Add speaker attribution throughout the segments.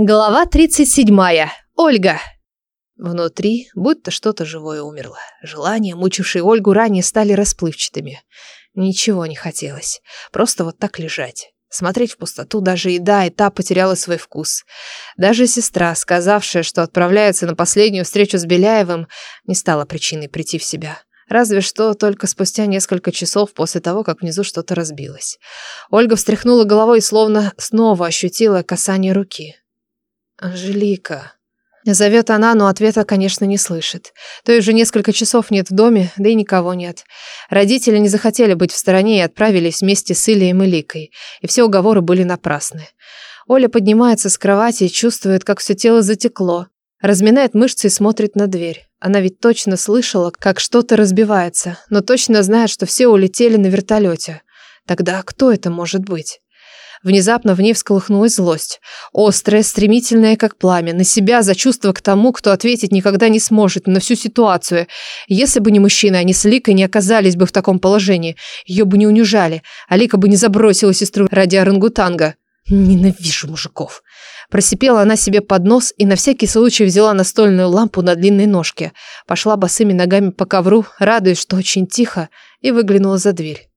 Speaker 1: Глава 37. Ольга. Внутри будто что-то живое умерло. Желания, мучившие Ольгу ранее, стали расплывчатыми. Ничего не хотелось. Просто вот так лежать. Смотреть в пустоту, даже еда и та потеряла свой вкус. Даже сестра, сказавшая, что отправляется на последнюю встречу с Беляевым, не стала причиной прийти в себя. Разве что только спустя несколько часов после того, как внизу что-то разбилось. Ольга встряхнула головой и словно снова ощутила касание руки. «Анжелика». Зовет она, но ответа, конечно, не слышит. То уже несколько часов нет в доме, да и никого нет. Родители не захотели быть в стороне и отправились вместе с Ильей и Ликой. И все уговоры были напрасны. Оля поднимается с кровати и чувствует, как все тело затекло. Разминает мышцы и смотрит на дверь. Она ведь точно слышала, как что-то разбивается, но точно знает, что все улетели на вертолете. Тогда кто это может быть? Внезапно в ней всколыхнулась злость. Острая, стремительная, как пламя. На себя, за чувство к тому, кто ответить никогда не сможет, на всю ситуацию. Если бы не мужчина, они с Ликой не оказались бы в таком положении. Ее бы не унижали, а Лика бы не забросила сестру ради орангутанга. Ненавижу мужиков. Просипела она себе под нос и на всякий случай взяла настольную лампу на длинной ножке. Пошла босыми ногами по ковру, радуясь, что очень тихо, и выглянула за дверь.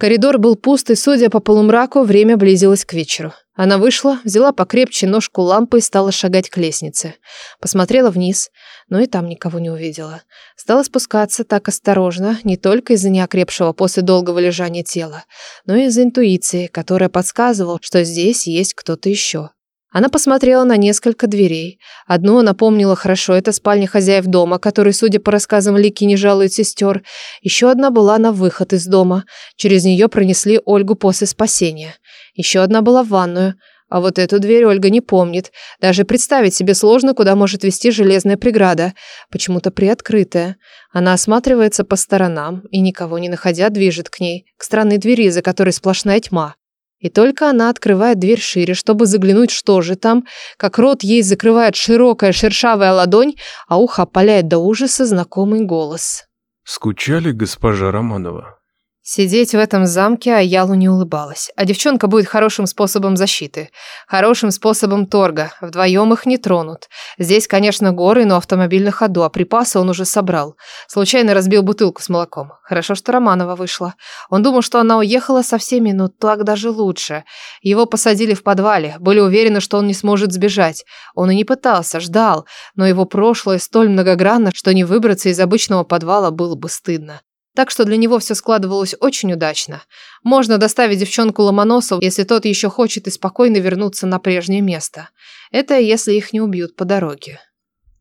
Speaker 1: Коридор был пуст, и, судя по полумраку, время близилось к вечеру. Она вышла, взяла покрепче ножку лампы и стала шагать к лестнице. Посмотрела вниз, но и там никого не увидела. Стала спускаться так осторожно, не только из-за неокрепшего после долгого лежания тела, но и из-за интуиции, которая подсказывала, что здесь есть кто-то еще. Она посмотрела на несколько дверей. Одну напомнила хорошо, это спальня хозяев дома, который, судя по рассказам Лики, не жалует сестер. Еще одна была на выход из дома. Через нее пронесли Ольгу после спасения. Еще одна была в ванную. А вот эту дверь Ольга не помнит. Даже представить себе сложно, куда может вести железная преграда. Почему-то приоткрытая. Она осматривается по сторонам и, никого не находя, движет к ней, к странной двери, за которой сплошная тьма. И только она открывает дверь шире, чтобы заглянуть, что же там, как рот ей закрывает широкая шершавая ладонь, а ухо опаляет до ужаса знакомый голос.
Speaker 2: «Скучали, госпожа Романова?»
Speaker 1: Сидеть в этом замке Аялу не улыбалась. А девчонка будет хорошим способом защиты. Хорошим способом торга. Вдвоем их не тронут. Здесь, конечно, горы, но автомобиль на ходу, а припасы он уже собрал. Случайно разбил бутылку с молоком. Хорошо, что Романова вышла. Он думал, что она уехала со всеми, но так даже лучше. Его посадили в подвале. Были уверены, что он не сможет сбежать. Он и не пытался, ждал. Но его прошлое столь многогранно, что не выбраться из обычного подвала было бы стыдно. Так что для него все складывалось очень удачно. Можно доставить девчонку Ломоносову, если тот еще хочет и спокойно вернуться на прежнее место. Это если их не убьют по дороге.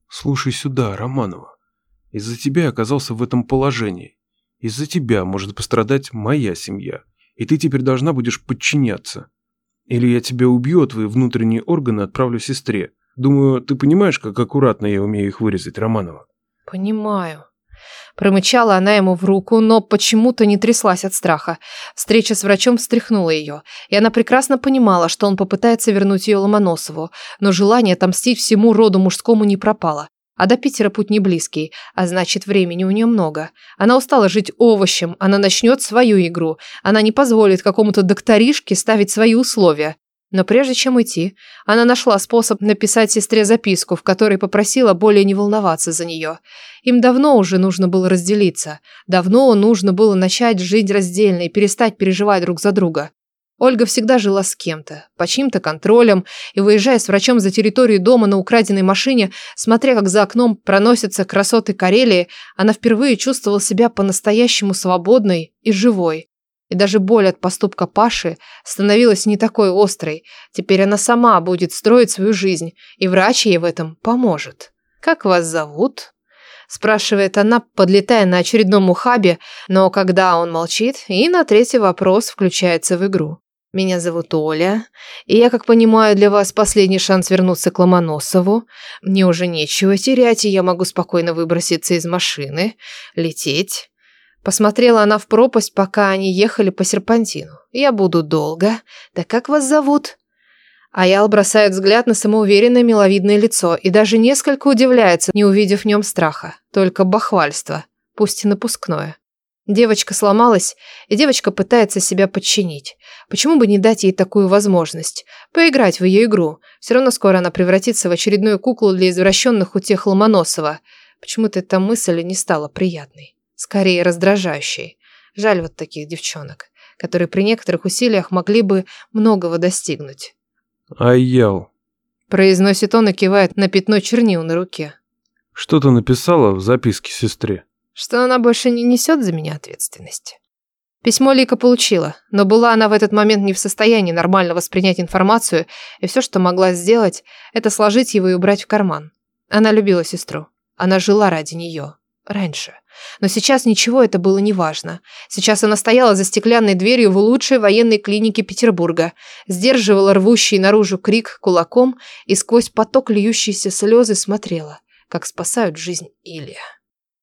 Speaker 2: Слушай сюда, Романова. Из-за тебя я оказался в этом положении. Из-за тебя может пострадать моя семья. И ты теперь должна будешь подчиняться. Или я тебя убью, а твои внутренние органы отправлю сестре. Думаю, ты понимаешь, как аккуратно я умею их вырезать, Романова?
Speaker 1: Понимаю. Промычала она ему в руку, но почему-то не тряслась от страха. Встреча с врачом встряхнула ее, и она прекрасно понимала, что он попытается вернуть ее Ломоносову, но желание отомстить всему роду мужскому не пропало. А до Питера путь не близкий, а значит, времени у нее много. Она устала жить овощем, она начнет свою игру. Она не позволит какому-то докторишке ставить свои условия. Но прежде чем уйти, она нашла способ написать сестре записку, в которой попросила более не волноваться за нее. Им давно уже нужно было разделиться. Давно нужно было начать жить раздельно и перестать переживать друг за друга. Ольга всегда жила с кем-то, по чьим-то контролем, и выезжая с врачом за территорию дома на украденной машине, смотря как за окном проносятся красоты Карелии, она впервые чувствовала себя по-настоящему свободной и живой. И даже боль от поступка Паши становилась не такой острой. Теперь она сама будет строить свою жизнь, и врач ей в этом поможет. «Как вас зовут?» спрашивает она, подлетая на очередном ухабе, но когда он молчит, и на третий вопрос включается в игру. «Меня зовут Оля, и я, как понимаю, для вас последний шанс вернуться к Ломоносову. Мне уже нечего терять, и я могу спокойно выброситься из машины, лететь». Посмотрела она в пропасть, пока они ехали по серпантину. «Я буду долго. Да как вас зовут?» Аял бросает взгляд на самоуверенное миловидное лицо и даже несколько удивляется, не увидев в нем страха, только бахвальство, пусть и напускное. Девочка сломалась, и девочка пытается себя подчинить. Почему бы не дать ей такую возможность? Поиграть в ее игру. Все равно скоро она превратится в очередную куклу для извращенных утех Ломоносова. Почему-то эта мысль не стала приятной. Скорее раздражающей. Жаль вот таких девчонок, которые при некоторых усилиях могли бы многого достигнуть.
Speaker 2: Аял,
Speaker 1: Произносит он и кивает на пятно чернил на руке.
Speaker 2: что ты написала в записке сестре?
Speaker 1: Что она больше не несет за меня ответственности. Письмо Лика получила, но была она в этот момент не в состоянии нормально воспринять информацию, и все, что могла сделать, это сложить его и убрать в карман. Она любила сестру. Она жила ради нее. Раньше. Но сейчас ничего это было не важно. Сейчас она стояла за стеклянной дверью в лучшей военной клинике Петербурга, сдерживала рвущий наружу крик кулаком и сквозь поток льющиеся слезы смотрела, как спасают жизнь Илья.